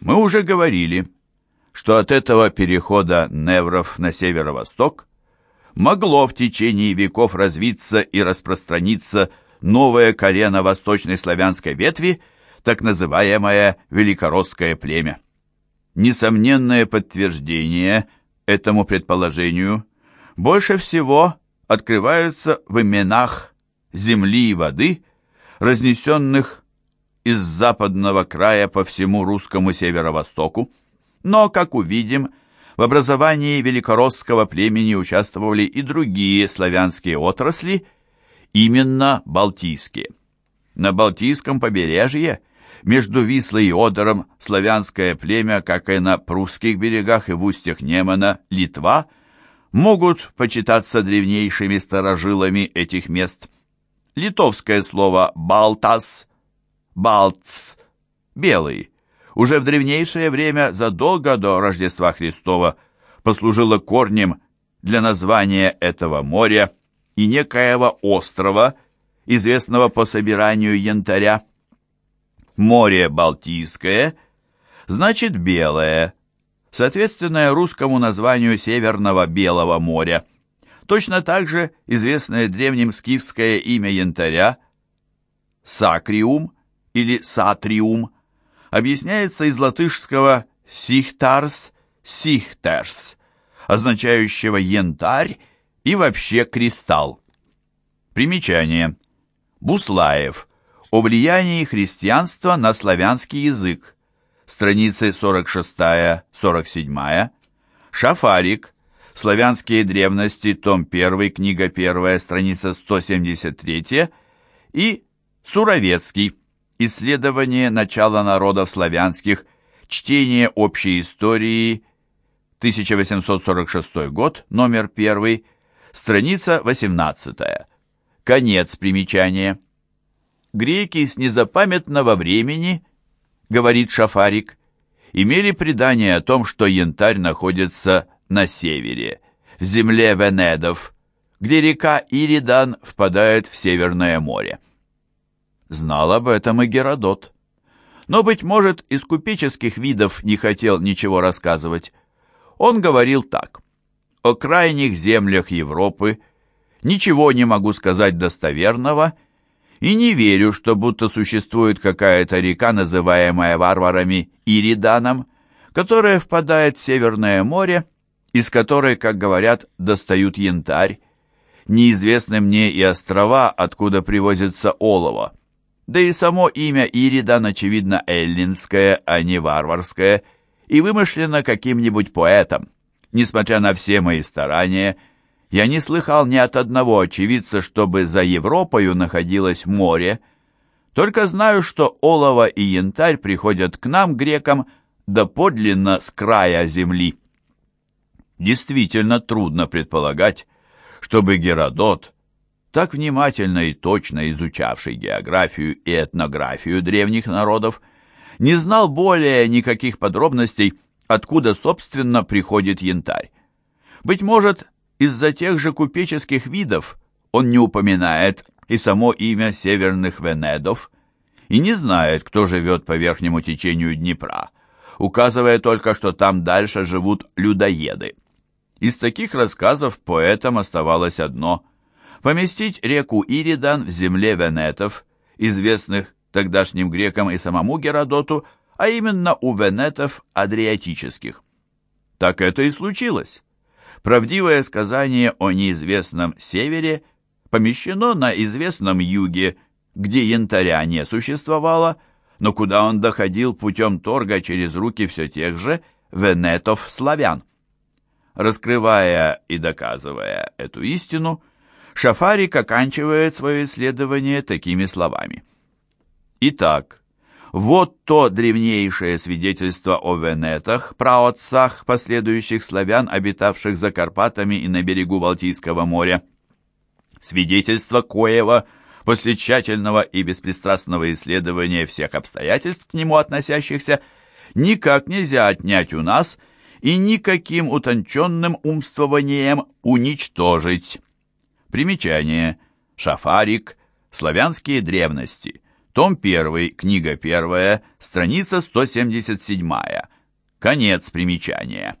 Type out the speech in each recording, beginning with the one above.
Мы уже говорили, что от этого перехода невров на северо-восток могло в течение веков развиться и распространиться новое колено восточной славянской ветви, так называемое великоросское племя. Несомненное подтверждение этому предположению больше всего открываются в именах земли и воды, разнесенных из западного края по всему русскому северо-востоку. Но, как увидим, в образовании великоросского племени участвовали и другие славянские отрасли, именно балтийские. На Балтийском побережье, между Вислой и Одером, славянское племя, как и на прусских берегах и в устьях Немана, Литва, могут почитаться древнейшими старожилами этих мест. Литовское слово «балтас», «балтц», «белый», уже в древнейшее время, задолго до Рождества Христова, послужило корнем для названия этого моря и некоего острова, известного по собиранию янтаря. Море Балтийское значит белое, соответственное русскому названию Северного Белого моря. Точно так же известное древним скифское имя янтаря Сакриум или Сатриум – объясняется из латышского «сихтарс» «сихтерс», означающего «янтарь» и вообще «кристалл». Примечание. Буслаев. О влиянии христианства на славянский язык. Страницы 46-47. Шафарик. Славянские древности. Том 1. Книга 1. Страница 173. И Суровецкий. Исследование начала народов славянских, чтение общей истории, 1846 год, номер 1, страница 18. Конец примечания. Греки с незапамятного времени, говорит Шафарик, имели предание о том, что янтарь находится на севере, в земле Венедов, где река Иридан впадает в Северное море. Знал об этом и Геродот. Но, быть может, из купеческих видов не хотел ничего рассказывать. Он говорил так. «О крайних землях Европы ничего не могу сказать достоверного и не верю, что будто существует какая-то река, называемая варварами Ириданом, которая впадает в Северное море, из которой, как говорят, достают янтарь. Неизвестны мне и острова, откуда привозится олово. Да и само имя Иридан, очевидно, эллинское, а не варварское, и вымышлено каким-нибудь поэтом. Несмотря на все мои старания, я не слыхал ни от одного очевидца, чтобы за Европою находилось море. Только знаю, что олово и янтарь приходят к нам, грекам, да подлинно с края земли. Действительно трудно предполагать, чтобы Геродот, так внимательно и точно изучавший географию и этнографию древних народов, не знал более никаких подробностей, откуда, собственно, приходит янтарь. Быть может, из-за тех же купеческих видов он не упоминает и само имя северных венедов, и не знает, кто живет по верхнему течению Днепра, указывая только, что там дальше живут людоеды. Из таких рассказов поэтам оставалось одно поместить реку Иридан в земле венетов, известных тогдашним грекам и самому Геродоту, а именно у венетов адриатических. Так это и случилось. Правдивое сказание о неизвестном севере помещено на известном юге, где янтаря не существовало, но куда он доходил путем торга через руки все тех же венетов-славян. Раскрывая и доказывая эту истину, Шафарик оканчивает свое исследование такими словами. Итак, вот то древнейшее свидетельство о венетах, праотцах последующих славян, обитавших за Карпатами и на берегу Балтийского моря. Свидетельство Коева после тщательного и беспристрастного исследования всех обстоятельств к нему относящихся никак нельзя отнять у нас и никаким утонченным умствованием уничтожить. Примечание. Шафарик. Славянские древности. том 1, книга 1, страница 177. Конец примечания.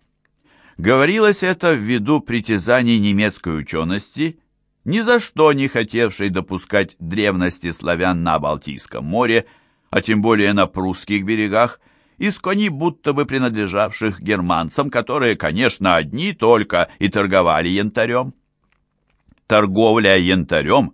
Говорилось это ввиду притязаний немецкой учености, ни за что не хотевшей допускать древности славян на Балтийском море, а тем более на прусских берегах, из коней будто бы принадлежавших германцам, которые, конечно, одни только и торговали янтарем. Торговля янтарем,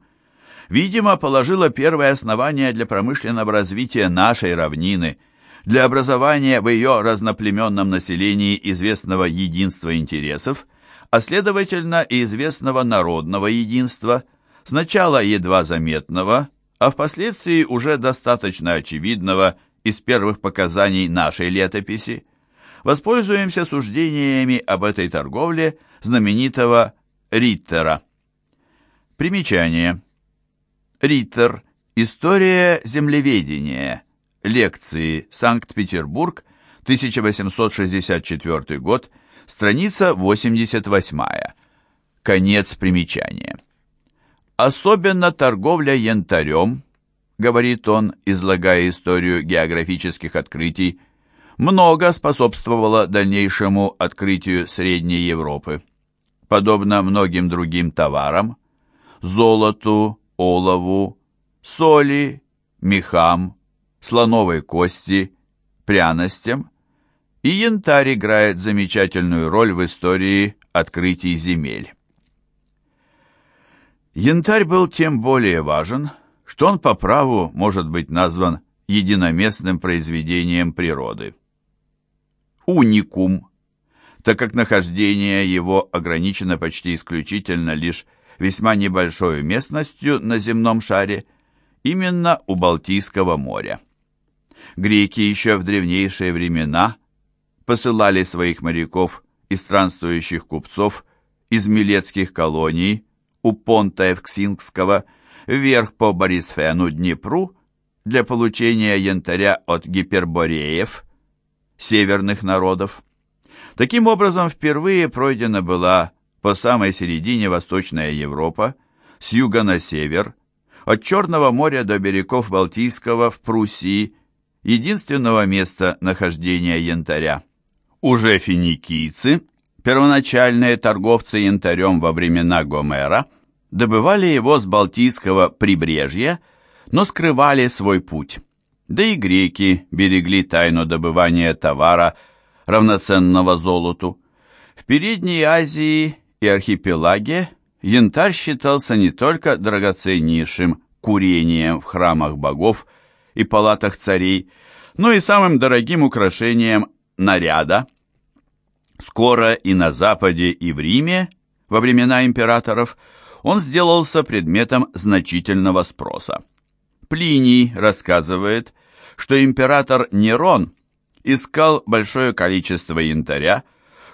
видимо, положила первое основание для промышленного развития нашей равнины, для образования в ее разноплеменном населении известного единства интересов, а следовательно и известного народного единства, сначала едва заметного, а впоследствии уже достаточно очевидного из первых показаний нашей летописи. Воспользуемся суждениями об этой торговле знаменитого Риттера. Примечание. Риттер. История землеведения. Лекции. Санкт-Петербург. 1864 год. Страница 88. Конец примечания. Особенно торговля янтарем, говорит он, излагая историю географических открытий, много способствовало дальнейшему открытию Средней Европы. Подобно многим другим товарам, золоту, олову, соли, мехам, слоновой кости, пряностям, и янтарь играет замечательную роль в истории открытий земель. Янтарь был тем более важен, что он по праву может быть назван единоместным произведением природы. Уникум, так как нахождение его ограничено почти исключительно лишь весьма небольшой местностью на земном шаре, именно у Балтийского моря. Греки еще в древнейшие времена посылали своих моряков и странствующих купцов из милецких колоний у понта Евксинского вверх по Борисфену Днепру для получения янтаря от гипербореев, северных народов. Таким образом, впервые пройдена была по самой середине Восточная Европа, с юга на север, от Черного моря до берегов Балтийского в Пруссии, единственного места нахождения янтаря. Уже финикийцы, первоначальные торговцы янтарем во времена Гомера, добывали его с Балтийского прибрежья, но скрывали свой путь. Да и греки берегли тайну добывания товара, равноценного золоту. В Передней Азии и архипелаге янтарь считался не только драгоценнейшим курением в храмах богов и палатах царей, но и самым дорогим украшением наряда. Скоро и на Западе, и в Риме, во времена императоров, он сделался предметом значительного спроса. Плиний рассказывает, что император Нерон искал большое количество янтаря,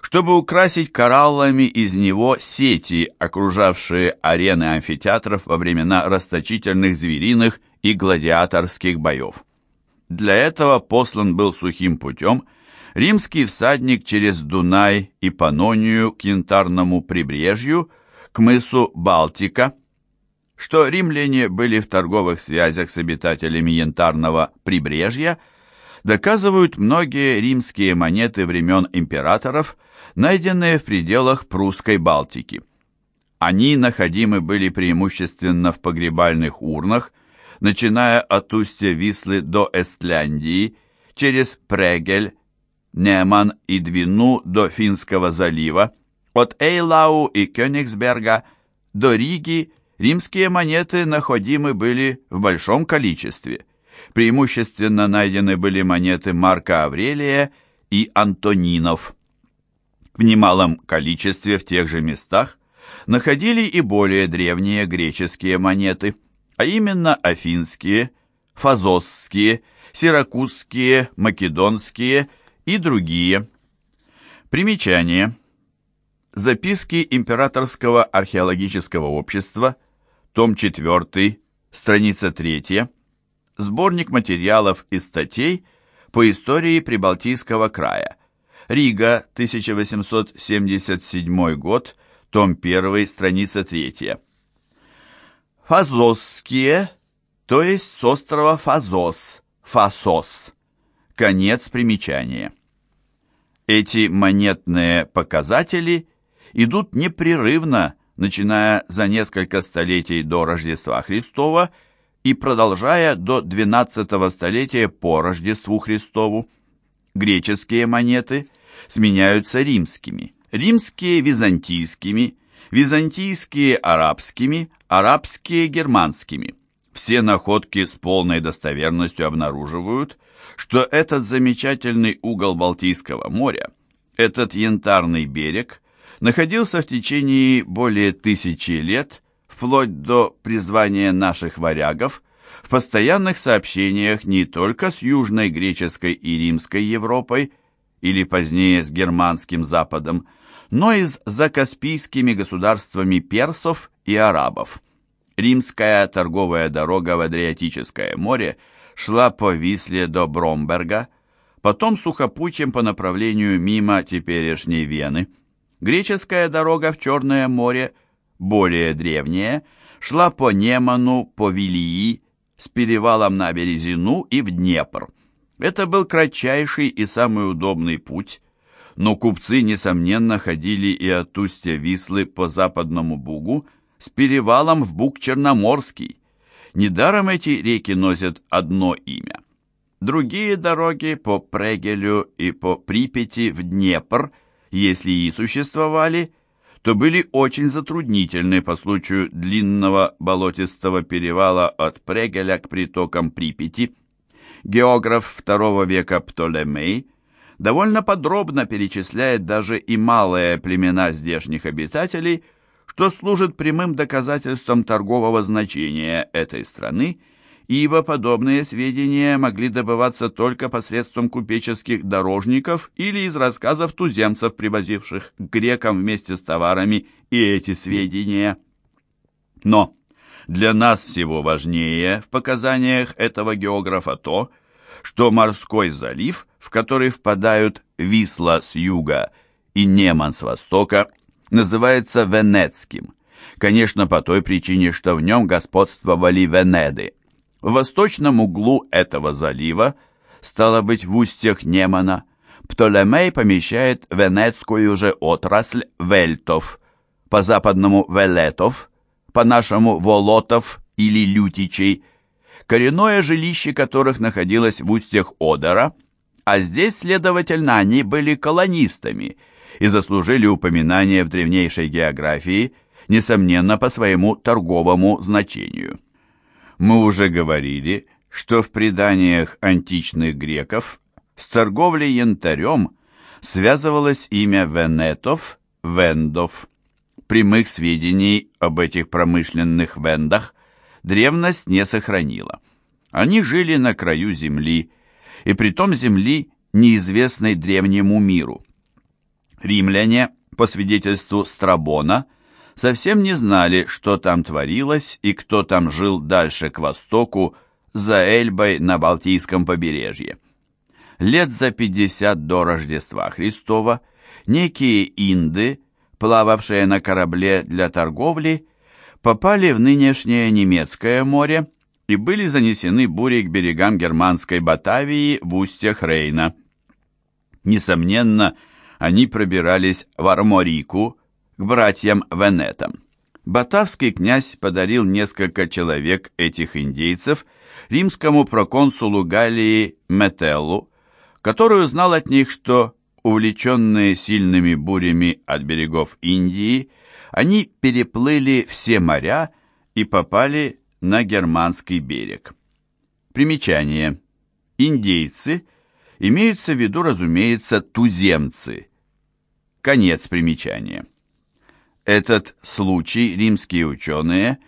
чтобы украсить кораллами из него сети, окружавшие арены амфитеатров во времена расточительных звериных и гладиаторских боев. Для этого послан был сухим путем римский всадник через Дунай и Панонию к янтарному прибрежью, к мысу Балтика, что римляне были в торговых связях с обитателями янтарного прибрежья, доказывают многие римские монеты времен императоров – найденные в пределах прусской Балтики. Они находимы были преимущественно в погребальных урнах, начиная от устья Вислы до Эстляндии, через Прегель, Неман и Двину до Финского залива, от Эйлау и Кёнигсберга до Риги римские монеты находимы были в большом количестве. Преимущественно найдены были монеты Марка Аврелия и Антонинов. В немалом количестве в тех же местах находили и более древние греческие монеты, а именно афинские, фазосские, сиракузские, македонские и другие. Примечание. Записки Императорского археологического общества, том 4, страница 3, сборник материалов и статей по истории Прибалтийского края, Рига, 1877 год, том 1, страница 3. Фазосские, то есть с острова Фазос, Фасос. Конец примечания. Эти монетные показатели идут непрерывно, начиная за несколько столетий до Рождества Христова и продолжая до XII столетия по Рождеству Христову. Греческие монеты сменяются римскими, римские – византийскими, византийские – арабскими, арабские – германскими. Все находки с полной достоверностью обнаруживают, что этот замечательный угол Балтийского моря, этот янтарный берег, находился в течение более тысячи лет, вплоть до призвания наших варягов, в постоянных сообщениях не только с Южной Греческой и Римской Европой, или позднее с Германским Западом, но и с закаспийскими государствами персов и арабов. Римская торговая дорога в Адриатическое море шла по Висле до Бромберга, потом сухопутем по направлению мимо теперешней Вены. Греческая дорога в Черное море, более древняя, шла по Неману, по Вилии, с перевалом на Березину и в Днепр. Это был кратчайший и самый удобный путь, но купцы, несомненно, ходили и от устья Вислы по западному Бугу с перевалом в Буг-Черноморский. Недаром эти реки носят одно имя. Другие дороги по Прегелю и по Припяти в Днепр, если и существовали, то были очень затруднительны по случаю длинного болотистого перевала от Прегеля к притокам Припяти. Географ II века Птолемей довольно подробно перечисляет даже и малые племена здешних обитателей – что служит прямым доказательством торгового значения этой страны, ибо подобные сведения могли добываться только посредством купеческих дорожников или из рассказов туземцев, привозивших к грекам вместе с товарами и эти сведения. Но для нас всего важнее в показаниях этого географа то, что морской залив, в который впадают Висла с юга и Неман с востока, называется Венецким. Конечно, по той причине, что в нем господствовали Венеды. В восточном углу этого залива, стало быть, в устьях Немана, Птолемей помещает венецкую же отрасль Вельтов, по-западному Велетов, по-нашему Волотов или Лютичей, коренное жилище которых находилось в устьях Одера, а здесь, следовательно, они были колонистами – и заслужили упоминание в древнейшей географии, несомненно, по своему торговому значению. Мы уже говорили, что в преданиях античных греков с торговлей янтарем связывалось имя Венетов, Вендов. Прямых сведений об этих промышленных вендах древность не сохранила. Они жили на краю земли, и при том земли, неизвестной древнему миру. Римляне, по свидетельству Страбона, совсем не знали, что там творилось и кто там жил дальше к востоку, за Эльбой на Балтийском побережье. Лет за 50 до Рождества Христова некие инды, плававшие на корабле для торговли, попали в нынешнее немецкое море и были занесены бурей к берегам германской Батавии в устьях Рейна. Несомненно, они пробирались в Арморику к братьям Венетам. Батавский князь подарил несколько человек этих индейцев римскому проконсулу Галлии Метеллу, который узнал от них, что, увлеченные сильными бурями от берегов Индии, они переплыли все моря и попали на германский берег. Примечание. Индейцы имеются в виду, разумеется, туземцы – Конец примечания. Этот случай римские ученые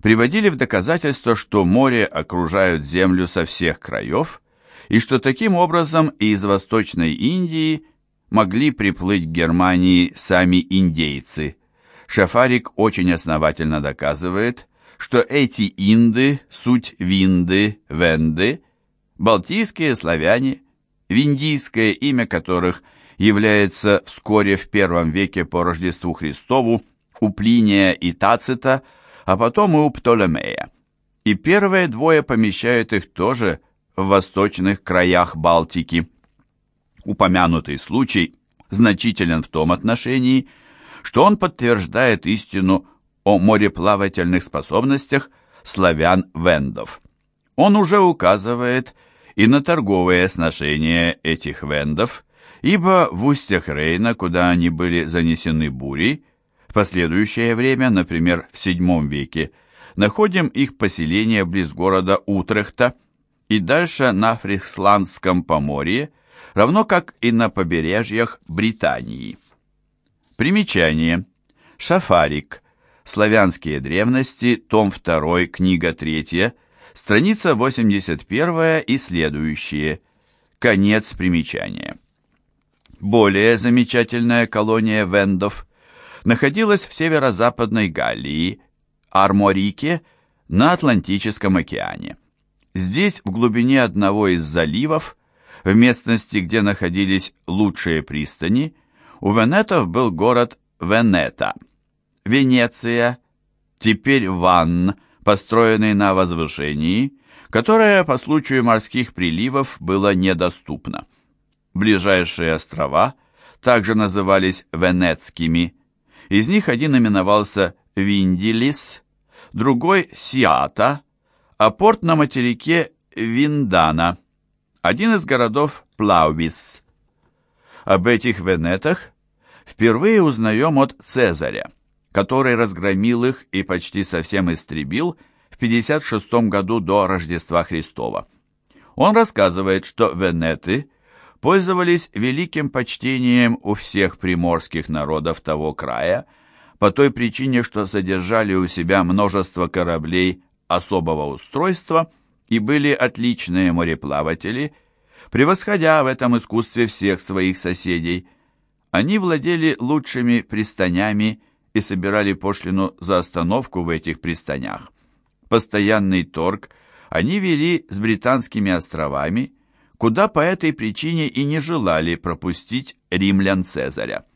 приводили в доказательство, что море окружают Землю со всех краев, и что таким образом из Восточной Индии могли приплыть к Германии сами индейцы. Шафарик очень основательно доказывает, что эти инды – суть винды, венды, балтийские славяне, виндийское имя которых – является вскоре в первом веке по Рождеству Христову у Плиния и Тацита, а потом и у Птолемея. и первые двое помещают их тоже в восточных краях Балтики. Упомянутый случай значителен в том отношении, что он подтверждает истину о мореплавательных способностях славян-вендов. Он уже указывает и на торговые сношения этих вендов, ибо в устьях Рейна, куда они были занесены бурей, в последующее время, например, в VII веке, находим их поселение близ города Утрехта и дальше на Фрисландском поморье, равно как и на побережьях Британии. Примечание. Шафарик. Славянские древности, том 2, книга 3, страница 81 и следующие. Конец примечания. Более замечательная колония вендов находилась в северо-западной Галлии, Арморике, на Атлантическом океане. Здесь, в глубине одного из заливов, в местности, где находились лучшие пристани, у венетов был город Венета. Венеция, теперь Ванн, построенный на возвышении, которое по случаю морских приливов было недоступно. Ближайшие острова также назывались Венецкими. Из них один именовался Виндилис, другой Сиата, а порт на материке Виндана, один из городов Плаувис. Об этих венетах впервые узнаем от Цезаря, который разгромил их и почти совсем истребил в 56 году до Рождества Христова. Он рассказывает, что венеты пользовались великим почтением у всех приморских народов того края, по той причине, что содержали у себя множество кораблей особого устройства и были отличные мореплаватели, превосходя в этом искусстве всех своих соседей. Они владели лучшими пристанями и собирали пошлину за остановку в этих пристанях. Постоянный торг они вели с британскими островами, куда по этой причине и не желали пропустить римлян Цезаря.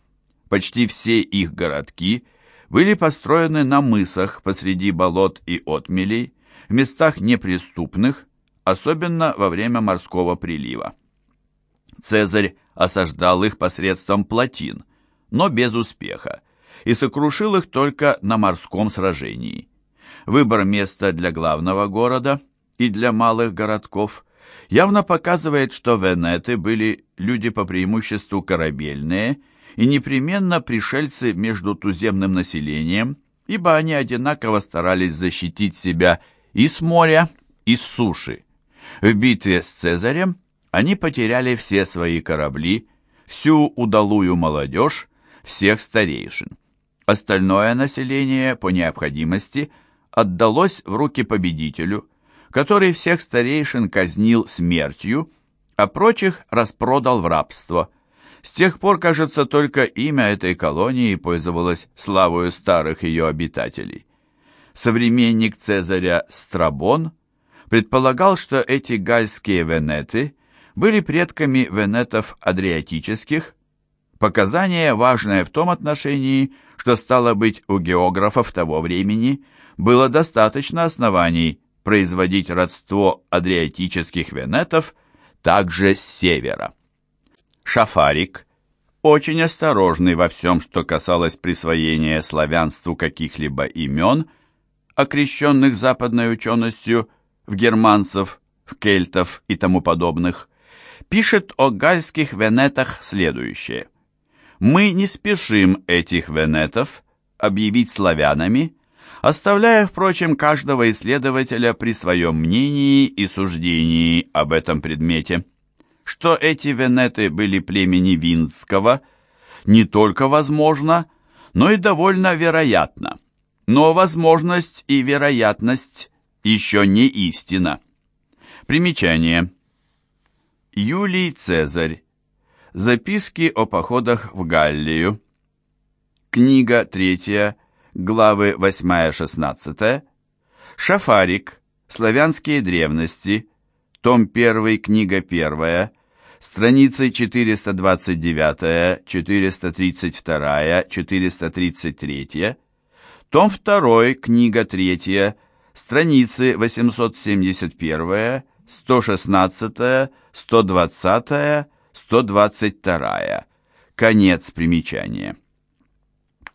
Почти все их городки – были построены на мысах посреди болот и отмелей, в местах неприступных, особенно во время морского прилива. Цезарь осаждал их посредством плотин, но без успеха, и сокрушил их только на морском сражении. Выбор места для главного города и для малых городков явно показывает, что венеты были люди по преимуществу корабельные и непременно пришельцы между туземным населением, ибо они одинаково старались защитить себя и с моря, и с суши. В битве с Цезарем они потеряли все свои корабли, всю удалую молодежь, всех старейшин. Остальное население, по необходимости, отдалось в руки победителю, который всех старейшин казнил смертью, а прочих распродал в рабство – с тех пор, кажется, только имя этой колонии пользовалось славою старых ее обитателей. Современник Цезаря Страбон предполагал, что эти гальские венеты были предками венетов адриатических, показание важное в том отношении, что стало быть у географов того времени было достаточно оснований производить родство адриатических венетов также с севера. Шафарик, очень осторожный во всем, что касалось присвоения славянству каких-либо имен, окрещенных западной ученостью в германцев, в кельтов и тому подобных, пишет о гальских венетах следующее. «Мы не спешим этих венетов объявить славянами, оставляя, впрочем, каждого исследователя при своем мнении и суждении об этом предмете» что эти венеты были племени Винского, не только возможно, но и довольно вероятно. Но возможность и вероятность еще не истина. Примечание. Юлий Цезарь. Записки о походах в Галлию. Книга 3, главы 8-16. Шафарик. Славянские древности. Том 1, книга 1, страницы 429, 432, 433, том 2, книга 3, страницы 871, 116, 120, 122. Конец примечания.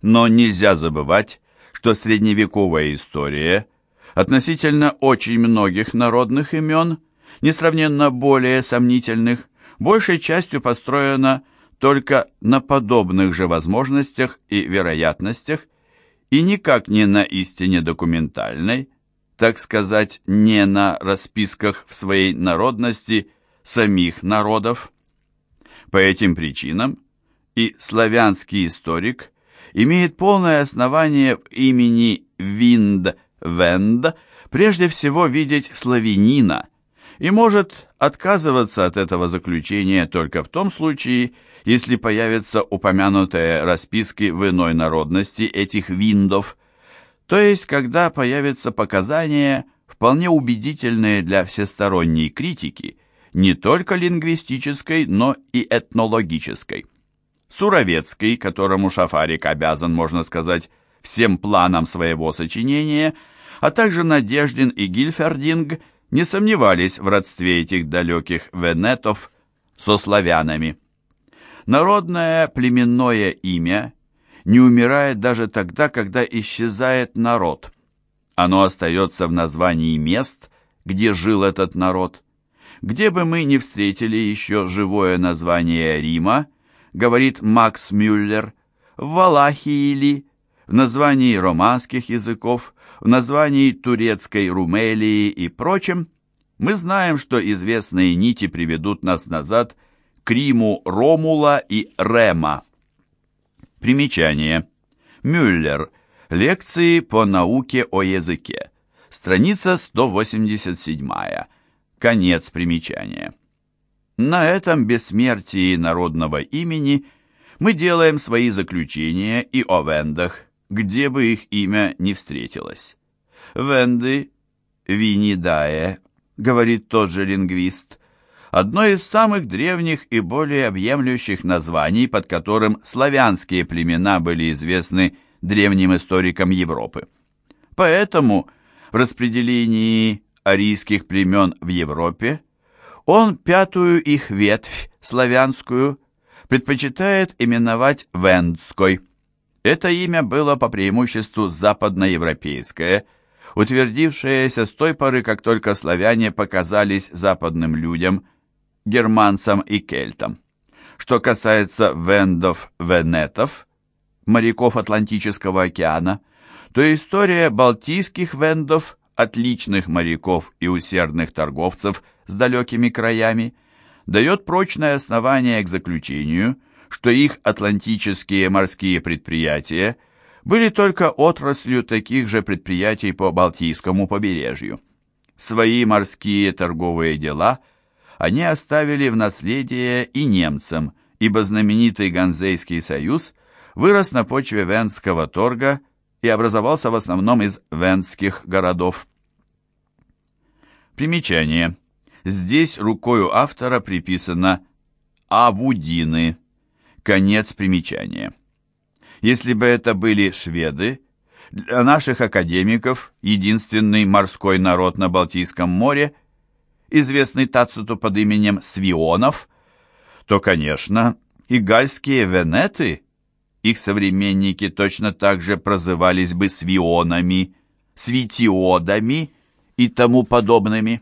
Но нельзя забывать, что средневековая история относительно очень многих народных имен, несравненно более сомнительных, большей частью построена только на подобных же возможностях и вероятностях и никак не на истине документальной, так сказать, не на расписках в своей народности самих народов. По этим причинам и славянский историк имеет полное основание в имени Винд Венд прежде всего видеть славянина и может отказываться от этого заключения только в том случае, если появятся упомянутые расписки в иной народности этих виндов, то есть когда появятся показания, вполне убедительные для всесторонней критики, не только лингвистической, но и этнологической. Суровецкий, которому Шафарик обязан, можно сказать, всем планам своего сочинения, а также Надеждин и Гильфердинг не сомневались в родстве этих далеких венетов со славянами. Народное племенное имя не умирает даже тогда, когда исчезает народ. Оно остается в названии мест, где жил этот народ. Где бы мы ни встретили еще живое название Рима, говорит Макс Мюллер, в Валахии ли, в названии романских языков, в названии турецкой Румелии и прочем, мы знаем, что известные нити приведут нас назад к Риму Ромула и Рема. Примечание. Мюллер. Лекции по науке о языке. Страница 187. Конец примечания. На этом бессмертии народного имени мы делаем свои заключения и о вендах, где бы их имя не встретилось. Венды, Винидае, говорит тот же лингвист, одно из самых древних и более объемлющих названий, под которым славянские племена были известны древним историкам Европы. Поэтому в распределении арийских племен в Европе он пятую их ветвь, славянскую, предпочитает именовать Вендской. Это имя было по преимуществу западноевропейское, утвердившееся с той поры, как только славяне показались западным людям – германцам и кельтам. Что касается вендов-венетов, моряков Атлантического океана, то история балтийских вендов, отличных моряков и усердных торговцев с далекими краями, дает прочное основание к заключению, что их атлантические морские предприятия были только отраслью таких же предприятий по Балтийскому побережью. Свои морские торговые дела – они оставили в наследие и немцам, ибо знаменитый Ганзейский союз вырос на почве Венского торга и образовался в основном из венских городов. Примечание. Здесь рукою автора приписано «Авудины». Конец примечания. Если бы это были шведы, для наших академиков единственный морской народ на Балтийском море известный Тациту под именем Свионов, то, конечно, и гальские венеты, их современники точно так же прозывались бы свионами, свитиодами и тому подобными.